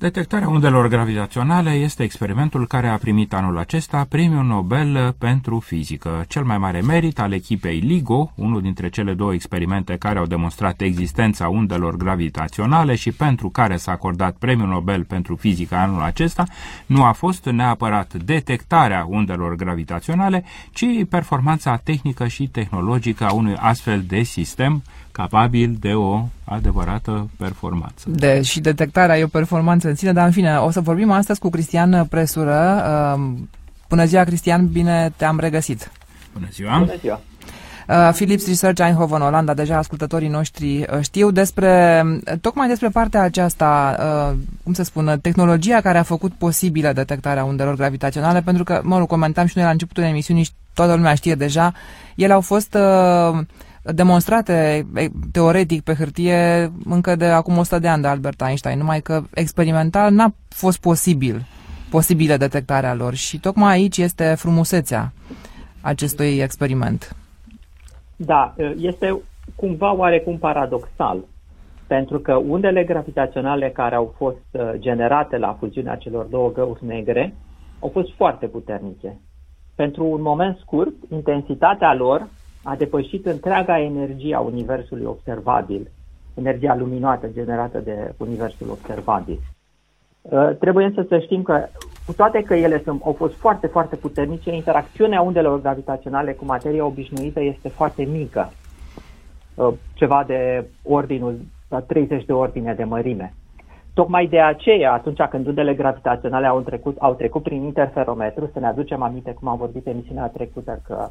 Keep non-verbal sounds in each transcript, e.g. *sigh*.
Detectarea undelor gravitaționale este experimentul care a primit anul acesta premiul Nobel pentru fizică. Cel mai mare merit al echipei LIGO, unul dintre cele două experimente care au demonstrat existența undelor gravitaționale și pentru care s-a acordat premiul Nobel pentru fizică anul acesta, nu a fost neapărat detectarea undelor gravitaționale, ci performanța tehnică și tehnologică a unui astfel de sistem capabil de o adevărată performanță. De, și detectarea e o performanță în sine, dar în fine, o să vorbim astăzi cu Cristian Presură. Bună ziua, Cristian, bine te-am regăsit. Bună ziua! Bună ziua! Uh, Philips Research Eindhoven, Olanda, deja ascultătorii noștri uh, știu despre, tocmai despre partea aceasta, uh, cum să spun, tehnologia care a făcut posibilă detectarea undelor gravitaționale, pentru că, mă rog, comentam și noi la începutul emisiunii și toată lumea știe deja, ele au fost uh, demonstrate teoretic pe hârtie încă de acum 100 de ani de Albert Einstein, numai că experimental n-a fost posibil, posibilă detectarea lor și tocmai aici este frumusețea acestui experiment. Da, este cumva oarecum paradoxal, pentru că undele gravitaționale care au fost uh, generate la fuziunea celor două găuri negre au fost foarte puternice. Pentru un moment scurt, intensitatea lor a depășit întreaga energie a Universului observabil, energia luminoasă generată de Universul observabil. Uh, trebuie să, să știm că, cu toate că ele sunt, au fost foarte, foarte puternice, interacțiunea undelor gravitaționale cu materia obișnuită este foarte mică, uh, ceva de ordinul 30 de ordine de mărime. Tocmai de aceea, atunci când undele gravitaționale au trecut, au trecut prin interferometru, să ne aducem aminte cum am vorbit emisiunea trecută, că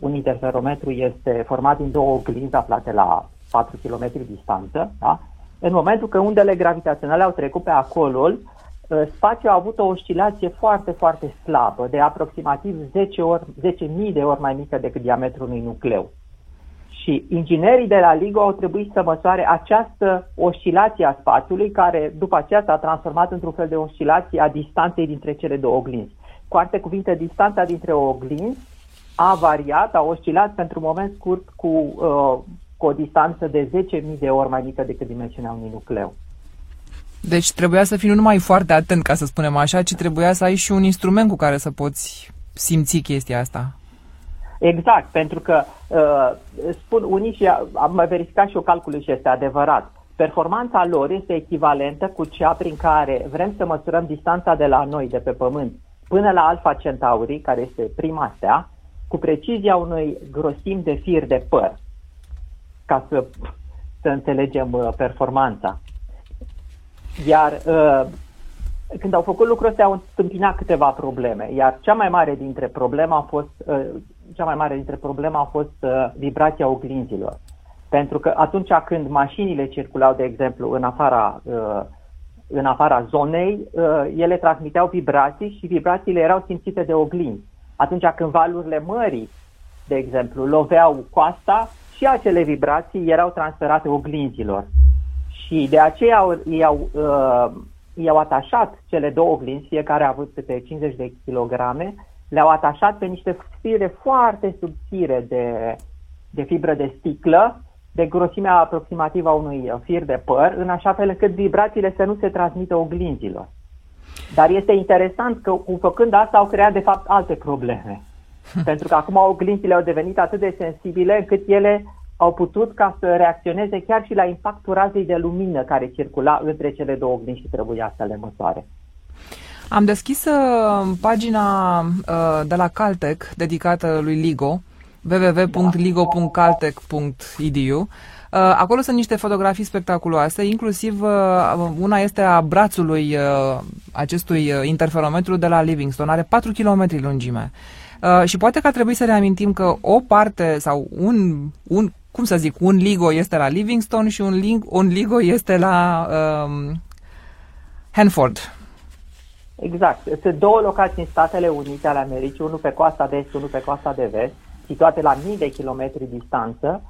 un interferometru este format din două oglinzi aflate la 4 km distanță. Da? În momentul când undele gravitaționale au trecut pe acolo, ă, spațiul a avut o oscilație foarte, foarte slabă, de aproximativ 10 ori, 10.000 de ori mai mică decât diametrul unui nucleu. Și inginerii de la LIGO au trebuit să măsoare această oscilație a spațiului, care după aceea s-a transformat într-un fel de oscilație a distanței dintre cele două oglinzi. Cu alte cuvinte, distanța dintre oglinzi a variat, a oscilat pentru un moment scurt cu, uh, cu o distanță de 10.000 de ori mai mică decât dimensiunea unui nucleu. Deci trebuia să fii nu numai foarte atent, ca să spunem așa, ci trebuia să ai și un instrument cu care să poți simți chestia asta. Exact, pentru că uh, spun unii și am mai verificat și eu calculul și este adevărat. Performanța lor este echivalentă cu cea prin care vrem să măsurăm distanța de la noi, de pe Pământ, până la Alfa Centauri, care este prima stea, cu precizia unui grosim de fir de păr, ca să, să înțelegem uh, performanța. Iar uh, când au făcut lucrul ăsta, au întâmpinat câteva probleme, iar cea mai mare dintre probleme a fost, uh, cea mai mare dintre probleme a fost uh, vibrația oglinzilor. Pentru că atunci când mașinile circulau, de exemplu, în afara, uh, în afara zonei, uh, ele transmiteau vibrații și vibrațiile erau simțite de oglinzi atunci când valurile mării, de exemplu, loveau coasta și acele vibrații erau transferate oglinzilor. Și de aceea i-au, uh, i-au atașat cele două oglinzi, fiecare a avut câte 50 de kilograme, le-au atașat pe niște fire foarte subțire de, de fibră de sticlă, de grosimea aproximativă a unui fir de păr, în așa fel încât vibrațiile să nu se transmită oglinzilor. Dar este interesant că, făcând asta, au creat, de fapt, alte probleme. *laughs* Pentru că acum oglinzile au devenit atât de sensibile încât ele au putut ca să reacționeze chiar și la impactul razei de lumină care circula între cele două oglinzi și trebuia să le măsoare. Am deschis uh, pagina uh, de la Caltech dedicată lui LIGO, www.ligo.caltech.edu Uh, acolo sunt niște fotografii spectaculoase, inclusiv uh, una este a brațului uh, acestui interferometru de la Livingstone, are 4 km lungime. Și poate că ar trebui să reamintim că o parte sau un, un cum să zic, un LIGO este la Livingstone și un, ling, un LIGO este la um, Hanford. Exact. Sunt două locații în Statele Unite ale Americii, unul pe coasta de est, unul pe coasta de vest, situate la mii de kilometri distanță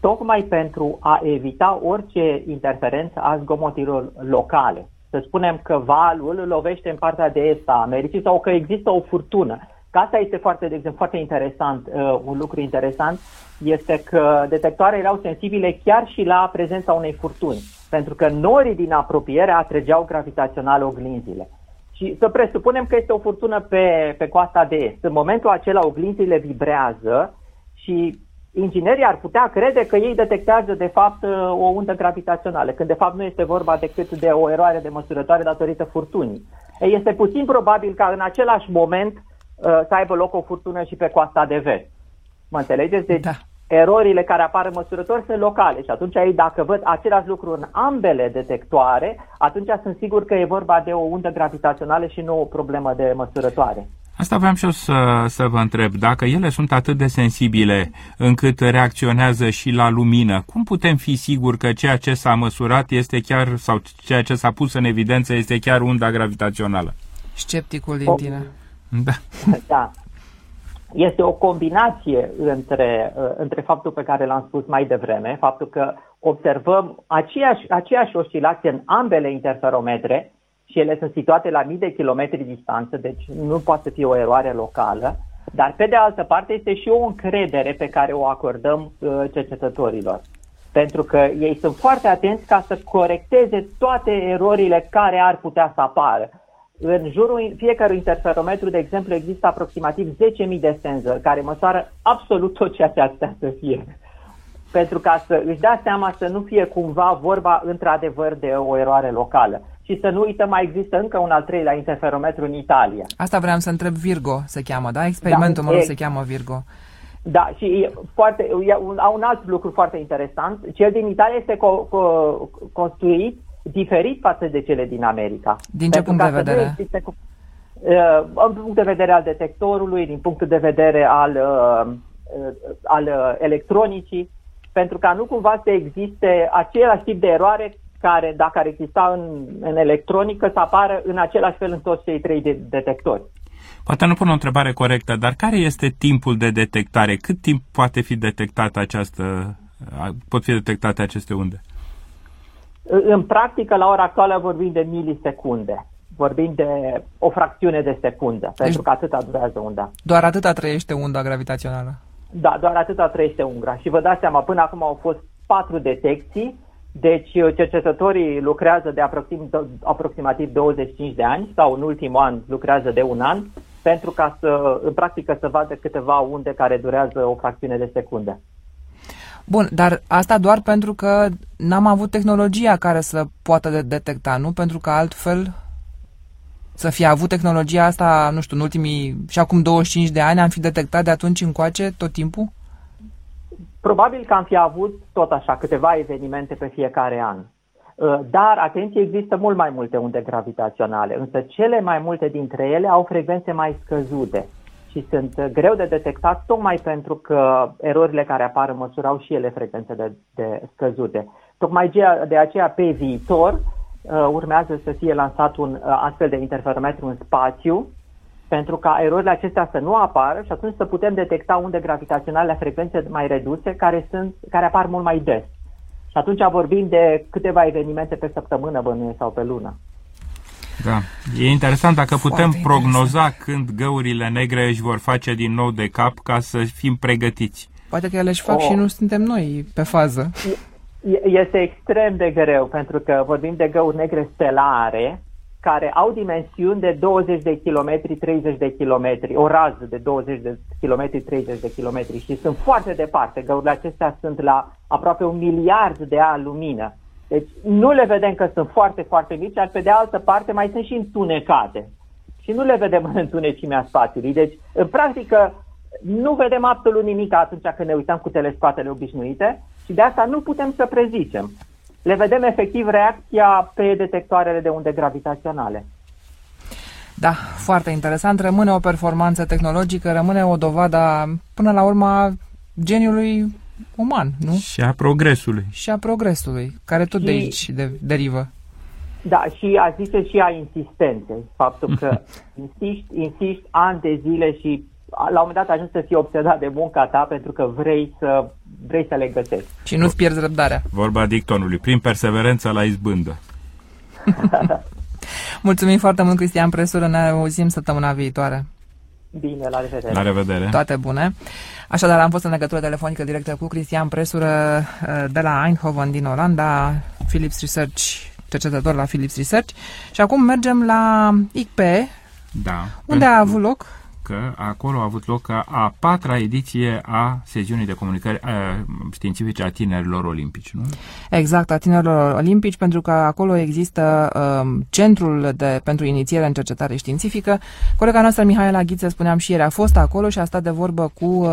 tocmai pentru a evita orice interferență a zgomotilor locale. Să spunem că valul lovește în partea de est a Americii sau că există o furtună. Că asta este foarte, de exemplu, foarte interesant, uh, un lucru interesant este că detectoarele erau sensibile chiar și la prezența unei furtuni. pentru că norii din apropiere atrăgeau gravitațional oglinzile. Și să presupunem că este o furtună pe, pe coasta de est. În momentul acela oglinzile vibrează și inginerii ar putea crede că ei detectează de fapt o undă gravitațională, când de fapt nu este vorba decât de o eroare de măsurătoare datorită furtunii. Este puțin probabil ca în același moment uh, să aibă loc o furtună și pe coasta de vest. Mă înțelegeți? Deci da. erorile care apar în măsurători sunt locale și atunci ei dacă văd același lucru în ambele detectoare, atunci sunt sigur că e vorba de o undă gravitațională și nu o problemă de măsurătoare. Asta vreau și eu să, să vă întreb. Dacă ele sunt atât de sensibile încât reacționează și la lumină, cum putem fi siguri că ceea ce s-a măsurat este chiar, sau ceea ce s-a pus în evidență este chiar unda gravitațională? Scepticul din tine. Da. da. Este o combinație între, uh, între faptul pe care l-am spus mai devreme, faptul că observăm aceeași, aceeași oscilație în ambele interferometre, și ele sunt situate la mii de kilometri distanță, deci nu poate fi o eroare locală, dar pe de altă parte este și o încredere pe care o acordăm uh, cercetătorilor. Pentru că ei sunt foarte atenți ca să corecteze toate erorile care ar putea să apară. În jurul fiecărui interferometru, de exemplu, există aproximativ 10.000 de senzori care măsoară absolut tot ceea ce ar putea să fie. Pentru ca să își dea seama să nu fie cumva vorba într-adevăr de o eroare locală. Și să nu uităm, mai există încă un al treilea interferometru în Italia. Asta vreau să întreb, Virgo se cheamă, da? Experimentul da, meu se cheamă Virgo. Da, și e foarte, e un, un alt lucru foarte interesant. Cel din Italia este co- co- construit diferit față de cele din America. Din ce punct de vedere? Cu, uh, în punct de vedere al detectorului, din punct de vedere al, uh, uh, al uh, electronicii, pentru ca nu cumva să existe același tip de eroare care, dacă ar exista în, în electronică, să apară în același fel în toți cei trei de, detectori. Poate nu pun o întrebare corectă, dar care este timpul de detectare? Cât timp poate fi detectată această, pot fi detectate aceste unde? În practică, la ora actuală vorbim de milisecunde. Vorbim de o fracțiune de secundă, deci pentru că atâta durează unda. Doar atâta trăiește unda gravitațională? Da, doar atâta trăiește unda. Și vă dați seama, până acum au fost patru detecții deci uh, cercetătorii lucrează de aproxim, aproximativ 25 de ani sau în ultimul an lucrează de un an pentru ca să, în practică, să vadă câteva unde care durează o fracțiune de secundă. Bun, dar asta doar pentru că n-am avut tehnologia care să poată de detecta, nu? Pentru că altfel să fie avut tehnologia asta, nu știu, în ultimii și acum 25 de ani am fi detectat de atunci încoace tot timpul? Probabil că am fi avut tot așa câteva evenimente pe fiecare an. Uh, dar, atenție, există mult mai multe unde gravitaționale, însă cele mai multe dintre ele au frecvențe mai scăzute și sunt uh, greu de detectat tocmai pentru că erorile care apar în măsură au și ele frecvențe de, de scăzute. Tocmai de aceea, pe viitor, uh, urmează să fie lansat un astfel de interferometru în spațiu pentru ca erorile acestea să nu apară și atunci să putem detecta unde gravitaționale la frecvențe mai reduse care, sunt, care apar mult mai des. Și atunci vorbim de câteva evenimente pe săptămână, bănuie, sau pe lună. Da. E interesant dacă putem Foarte prognoza interesant. când găurile negre își vor face din nou de cap ca să fim pregătiți. Poate că ele își fac oh. și nu suntem noi pe fază. Este extrem de greu, pentru că vorbim de găuri negre stelare, care au dimensiuni de 20 de kilometri, 30 de kilometri, o rază de 20 de kilometri, 30 de kilometri și sunt foarte departe. Găurile acestea sunt la aproape un miliard de ani lumină. Deci nu le vedem că sunt foarte, foarte mici, dar pe de altă parte mai sunt și întunecate. Și nu le vedem în întunecimea spațiului. Deci, în practică, nu vedem absolut nimic atunci când ne uităm cu telescoatele obișnuite și de asta nu putem să prezicem le vedem efectiv reacția pe detectoarele de unde gravitaționale. Da, foarte interesant. Rămâne o performanță tehnologică, rămâne o dovadă, până la urmă, geniului uman, nu? Și a progresului. Și a progresului, care tot și, de aici de, derivă. Da, și a zice și a insistenței. Faptul că *laughs* insiști, insiști ani de zile și la un moment dat ajungi să fii obsedat de munca ta pentru că vrei să, vrei să le găsești. Și nu-ți pierzi răbdarea. Vorba dictonului, prin perseverență la izbândă. *laughs* Mulțumim foarte mult, Cristian Presură, ne auzim săptămâna viitoare. Bine, la revedere. La revedere. Toate bune. Așadar, am fost în legătură telefonică directă cu Cristian Presură uh, de la Eindhoven din Olanda, Philips Research, cercetător la Philips Research. Și acum mergem la ICPE, da, unde a avut loc că acolo a avut loc a patra ediție a sesiunii de comunicări a, științifice a tinerilor olimpici, nu? Exact, a tinerilor olimpici, pentru că acolo există um, centrul de, pentru inițiere în cercetare științifică. Colega noastră, Mihaela Ghiță, spuneam și ieri, a fost acolo și a stat de vorbă cu uh,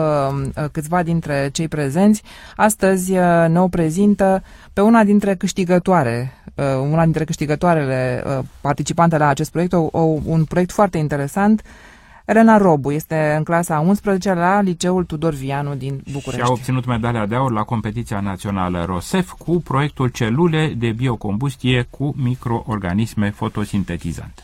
câțiva dintre cei prezenți. Astăzi uh, ne prezintă pe una dintre câștigătoare, uh, una dintre câștigătoarele uh, participante la acest proiect, o, o, un proiect foarte interesant, Rena Robu este în clasa 11 la Liceul Tudor Vianu din București. Și a obținut medalia de aur la competiția națională ROSEF cu proiectul Celule de biocombustie cu microorganisme fotosintetizante.